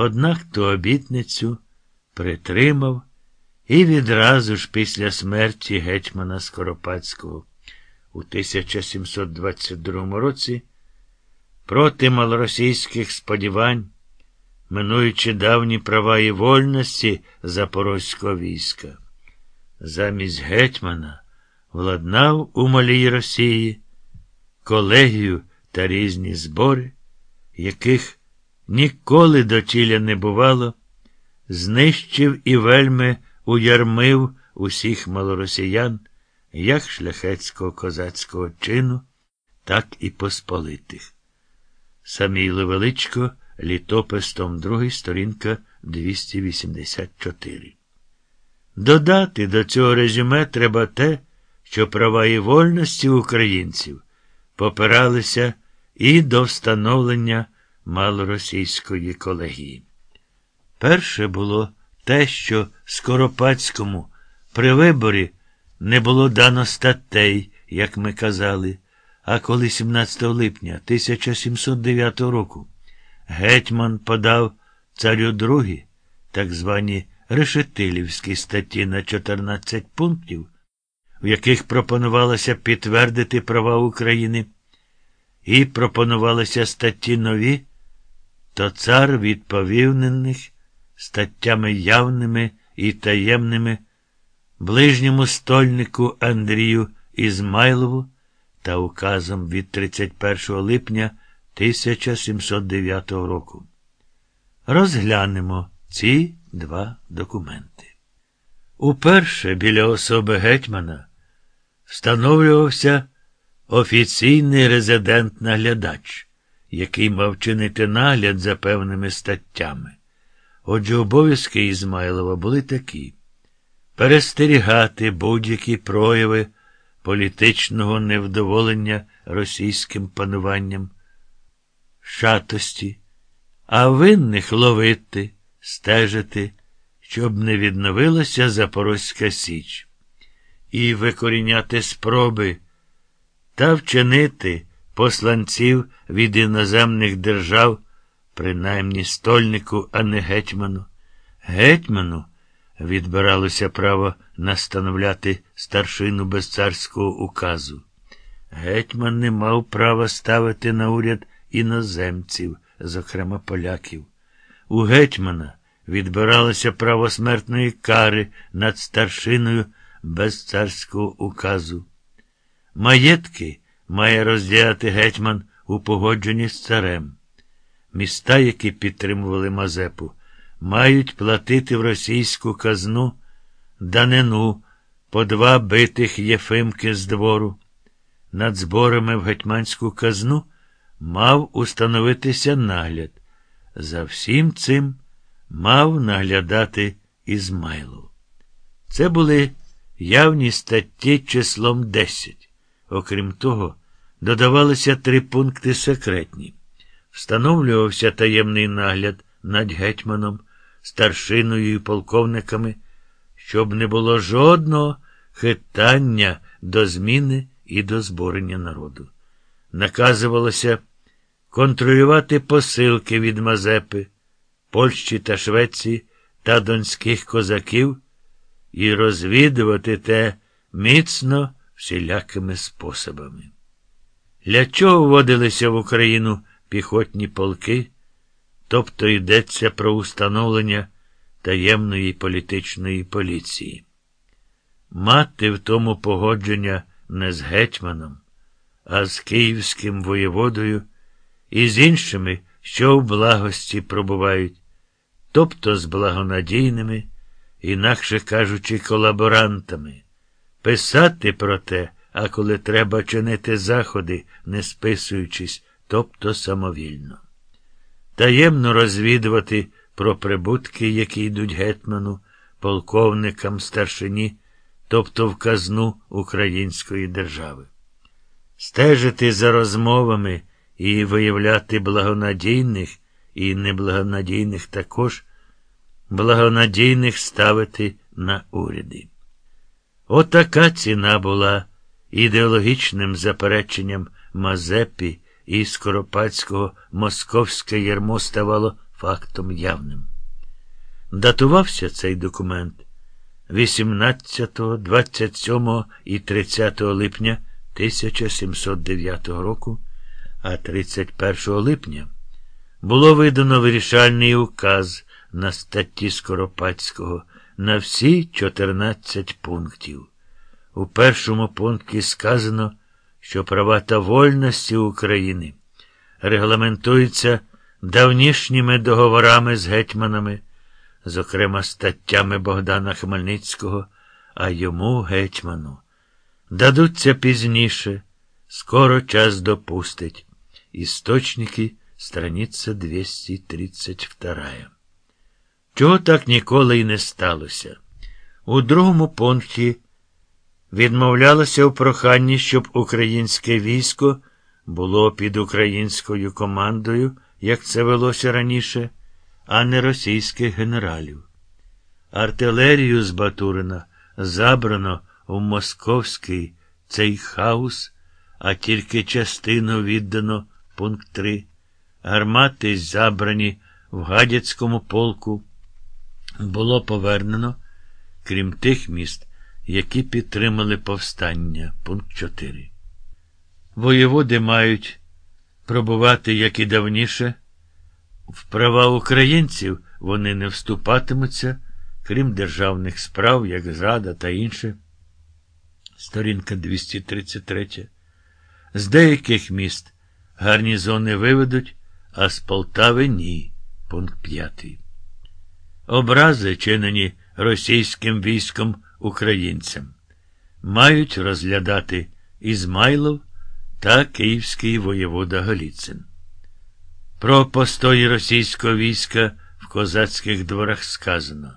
Однак ту обітницю притримав і відразу ж після смерті гетьмана Скоропадського у 1722 році проти малоросійських сподівань, минуючи давні права і вольності запорозького війська. Замість гетьмана владнав у малій Росії колегію та різні збори, яких ніколи до тіля не бувало, знищив і вельми уярмив усіх малоросіян, як шляхетського козацького чину, так і посполитих. Самійло Величко, літопис том 2, сторінка 284. Додати до цього резюме треба те, що права і вольності українців попиралися і до встановлення малоросійської колегії. Перше було те, що Скоропадському при виборі не було дано статей, як ми казали, а коли 17 липня 1709 року гетьман подав царю другі, так звані решетилівські статті на 14 пунктів, в яких пропонувалося підтвердити права України, і пропонувалися статті нові, то цар відповів на них статтями явними і таємними, ближньому стольнику Андрію Ізмайлову та указом від 31 липня 1709 року. Розглянемо ці два документи. Уперше біля особи гетьмана встановлювався офіційний резидент-наглядач, який мав чинити нагляд за певними статтями. Отже, обов'язки Ізмайлова були такі перестерігати будь-які прояви політичного невдоволення російським пануванням, шатості, а винних ловити, стежити, щоб не відновилася Запорозька Січ, і викоріняти спроби та вчинити посланців від іноземних держав принаймні стольнику, а не гетьману. Гетьману відбиралося право настановляти старшину без царського указу. Гетьман не мав права ставити на уряд іноземців, зокрема поляків. У гетьмана відбиралося право смертної кари над старшиною без царського указу. Маєтки має розділяти гетьман у погодженні з царем. Міста, які підтримували Мазепу, мають платити в російську казну данину по два битих Єфимки з двору. Над зборами в гетьманську казну мав установитися нагляд. За всім цим мав наглядати Ізмайлов. Це були явні статті числом 10. Окрім того, додавалися три пункти секретні встановлювався таємний нагляд над гетьманом, старшиною і полковниками, щоб не було жодного хитання до зміни і до зборення народу. Наказувалося контролювати посилки від Мазепи, Польщі та Швеції та донських козаків і розвідувати те міцно всілякими способами. Для чого вводилися в Україну піхотні полки, тобто йдеться про установлення таємної політичної поліції. Мати в тому погодження не з гетьманом, а з київським воєводою і з іншими, що в благості пробувають, тобто з благонадійними, інакше кажучи, колаборантами, писати про те, а коли треба чинити заходи, не списуючись тобто самовільно. Таємно розвідувати про прибутки, які йдуть гетьману, полковникам, старшині, тобто в казну української держави. Стежити за розмовами і виявляти благонадійних і неблагонадійних також, благонадійних ставити на уряди. Отака ціна була ідеологічним запереченням Мазепі і Скоропадського московське ярмо ставало фактом явним. Датувався цей документ 18, 27 і 30 липня 1709 року, а 31 липня було видано вирішальний указ на статті Скоропадського на всі 14 пунктів. У першому пункті сказано, що права та вольності України регламентуються давнішніми договорами з гетьманами, зокрема статтями Богдана Хмельницького, а йому гетьману. Дадуться пізніше, скоро час допустить. Істочники, страниця 232. Чого так ніколи й не сталося? У другому пункті відмовлялося в проханні, щоб українське військо було під українською командою, як це велося раніше, а не російських генералів. Артилерію з Батурина забрано в московський цей хаус, а тільки частину віддано пункт 3. Гармати забрані в Гадяцькому полку. Було повернено, крім тих міст, які підтримали повстання. Пункт 4. Воєводи мають пробувати, як і давніше. В права українців вони не вступатимуться, крім державних справ, як зрада та інше. Сторінка 233. З деяких міст гарнізони виведуть, а з Полтави ні. Пункт 5. Образи, чинені російським військом українцям, мають розглядати Ізмайлов та київський воєвода Голіцин. Про постої російського війська в козацьких дворах сказано.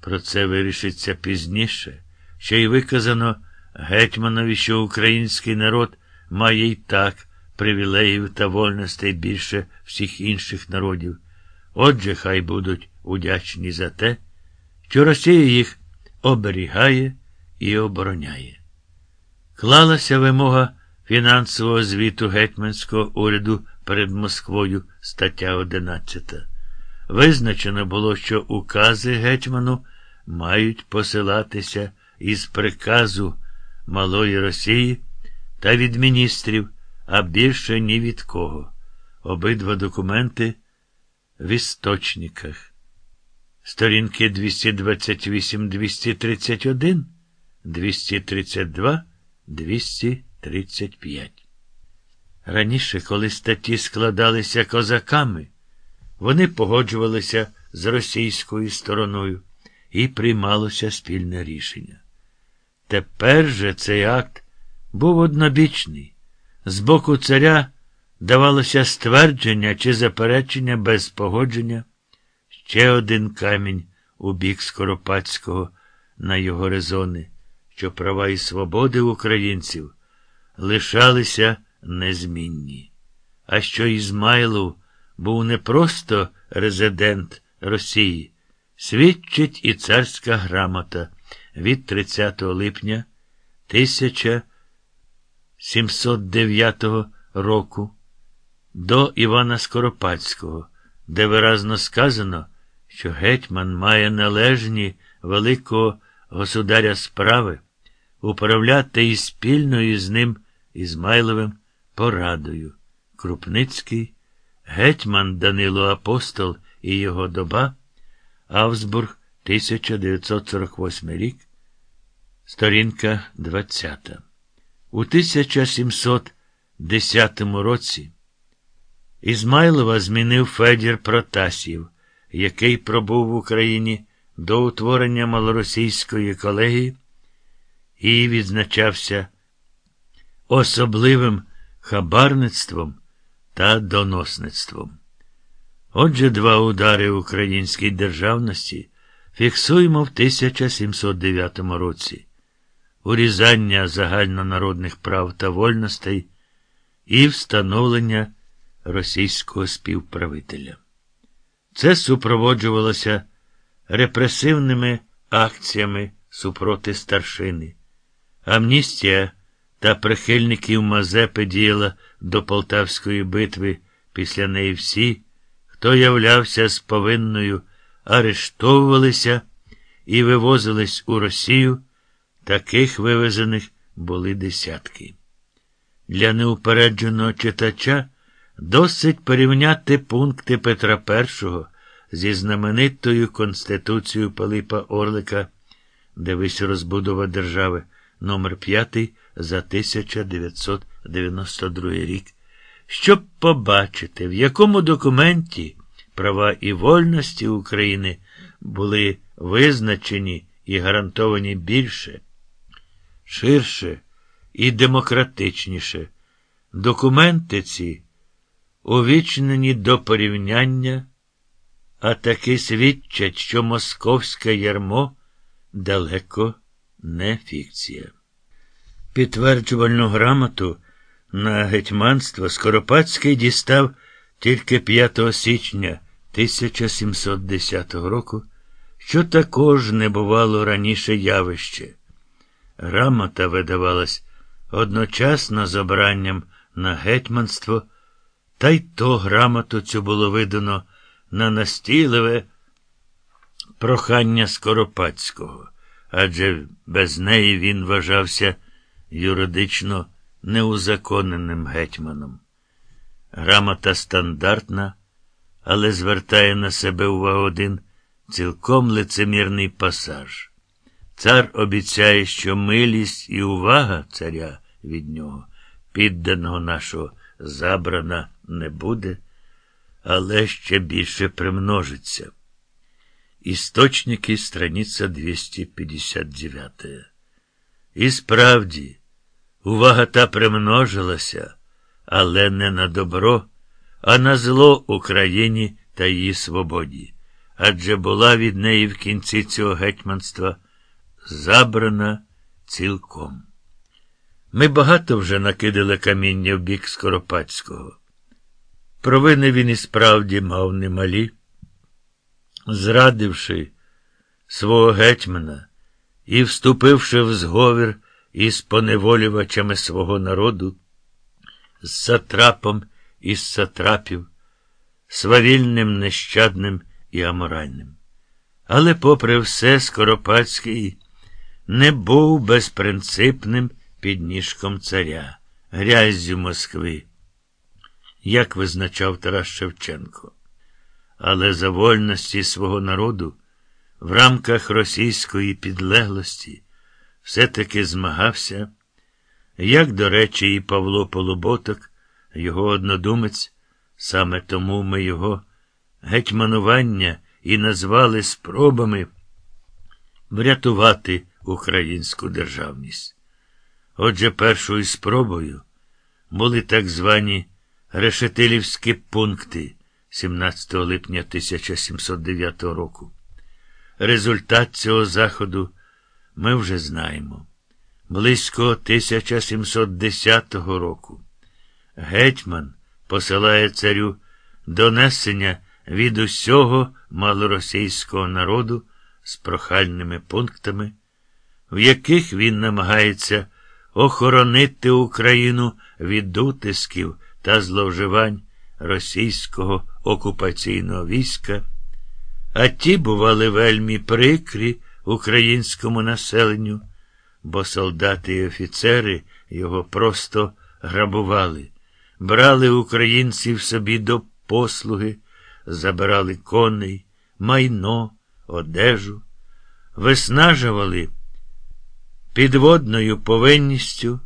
Про це вирішиться пізніше, ще й виказано гетьманові, що український народ має й так привілеїв та вольностей більше всіх інших народів. Отже, хай будуть удячні за те, що Росія їх оберігає і обороняє. Клалася вимога фінансового звіту гетьманського уряду перед Москвою, стаття 11. Визначено було, що укази гетьману мають посилатися із приказу Малої Росії та від міністрів, а більше ні від кого. Обидва документи в істочниках. Сторінки 228, 231, 232, 235. Раніше, коли статті складалися козаками, вони погоджувалися з російською стороною і приймалося спільне рішення. Тепер же цей акт був однобічний. З боку царя давалося ствердження чи заперечення без погодження, ще один камінь у бік Скоропадського на його резони, що права і свободи українців лишалися незмінні. А що Ізмайлов був не просто резидент Росії, свідчить і царська грамота від 30 липня 1709 року до Івана Скоропадського, де виразно сказано, що гетьман має належні великого государя справи управляти і спільною з ним Ізмайловим порадою. Крупницький, гетьман Данило Апостол і його доба, Авсбург, 1948 рік, сторінка 20. У 1710 році Ізмайлова змінив Федір Протасів, який пробув в Україні до утворення малоросійської колегії і відзначався особливим хабарництвом та доносництвом. Отже, два удари українській державності фіксуємо в 1709 році урізання загальнонародних прав та вольностей і встановлення російського співправителя. Це супроводжувалося репресивними акціями супроти старшини. Амністія та прихильників Мазепи діяла до Полтавської битви після неї всі хто являвся з повинною, арештовувалися і вивозились у Росію, таких вивезених були десятки. Для неупередженого читача досить порівняти пункти Петра І зі знаменитою Конституцією Пилипа Орлика, Дивись розбудова держави номер 5 за 1992 рік, щоб побачити, в якому документі права і вольності України були визначені і гарантовані більше, ширше і демократичніше. Документи ці увічнені до порівняння, а таки свідчать, що московське ярмо далеко не фікція. Підтверджувальну грамоту на гетьманство Скоропадський дістав тільки 5 січня 1710 року, що також не бувало раніше явище. Грамота видавалась одночасно з обранням на гетьманство, та й то грамоту цю було видано на настійливе прохання Скоропадського, адже без неї він вважався юридично неузаконеним гетьманом. Грамота стандартна, але звертає на себе увагу один цілком лицемірний пасаж. Цар обіцяє, що милість і увага царя від нього, підданого нашого, забрана не буде, але ще більше примножиться. Істочники, страниця 259. І справді, увага та примножилася, але не на добро, а на зло Україні та її свободі, адже була від неї в кінці цього гетьманства забрана цілком. Ми багато вже накидали каміння в бік Скоропадського. Провини він і справді мав немалі зрадивши свого гетьмана і вступивши в зговір із поневолювачами свого народу, з сатрапом із сатрапів, свавільним, нещадним і аморальним. Але, попри все, Скоропадський не був безпринципним підніжком царя, гряззю Москви, як визначав Тарас Шевченко але за вольності свого народу в рамках російської підлеглості все-таки змагався, як, до речі, і Павло Полуботок, його однодумець, саме тому ми його гетьманування і назвали спробами врятувати українську державність. Отже, першою спробою були так звані решетилівські пункти. 17 липня 1709 року. Результат цього заходу ми вже знаємо. Близько 1710 року гетьман посилає царю донесення від усього малоросійського народу з прохальними пунктами, в яких він намагається охоронити Україну від утисків та зловживань російського окупаційного війська, а ті бували вельми прикрі українському населенню, бо солдати і офіцери його просто грабували, брали українців собі до послуги, забирали коней, майно, одежу, виснажували підводною повинністю,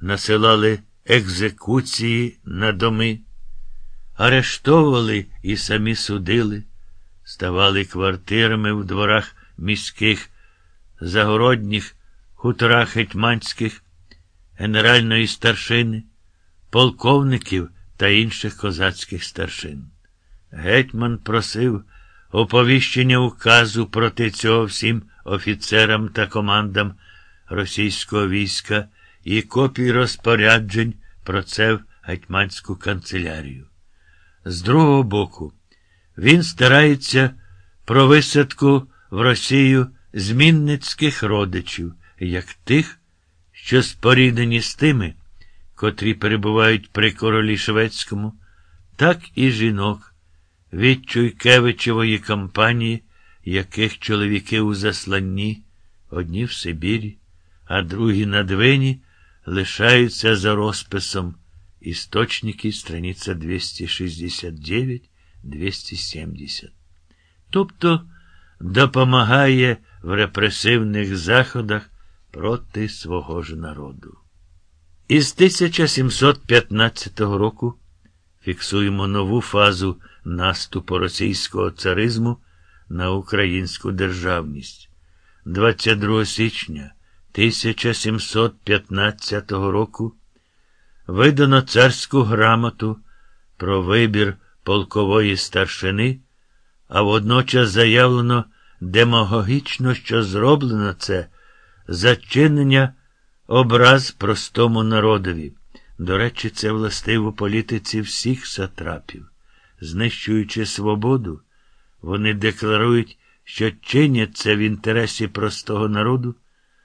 насилали екзекуції на доми арештовували і самі судили, ставали квартирами в дворах міських, загородніх, хуторах гетьманських, генеральної старшини, полковників та інших козацьких старшин. Гетьман просив оповіщення указу проти цього всім офіцерам та командам російського війська і копій розпоряджень про це в гетьманську канцелярію. З другого боку, він старається про висадку в Росію змінницьких родичів, як тих, що споріднені з тими, котрі перебувають при королі шведському, так і жінок, від Чуйкевичевої кампанії, яких чоловіки у засланні, одні в Сибірі, а другі на Двині, лишаються за розписом істочники, страниця 269-270. Тобто допомагає в репресивних заходах проти свого ж народу. Із 1715 року фіксуємо нову фазу наступу російського царизму на українську державність. 22 січня 1715 року видано царську грамоту про вибір полкової старшини, а водночас заявлено демагогічно, що зроблено це зачинення образ простому народові. До речі, це властиво політиці всіх сатрапів. Знищуючи свободу, вони декларують, що чинять це в інтересі простого народу.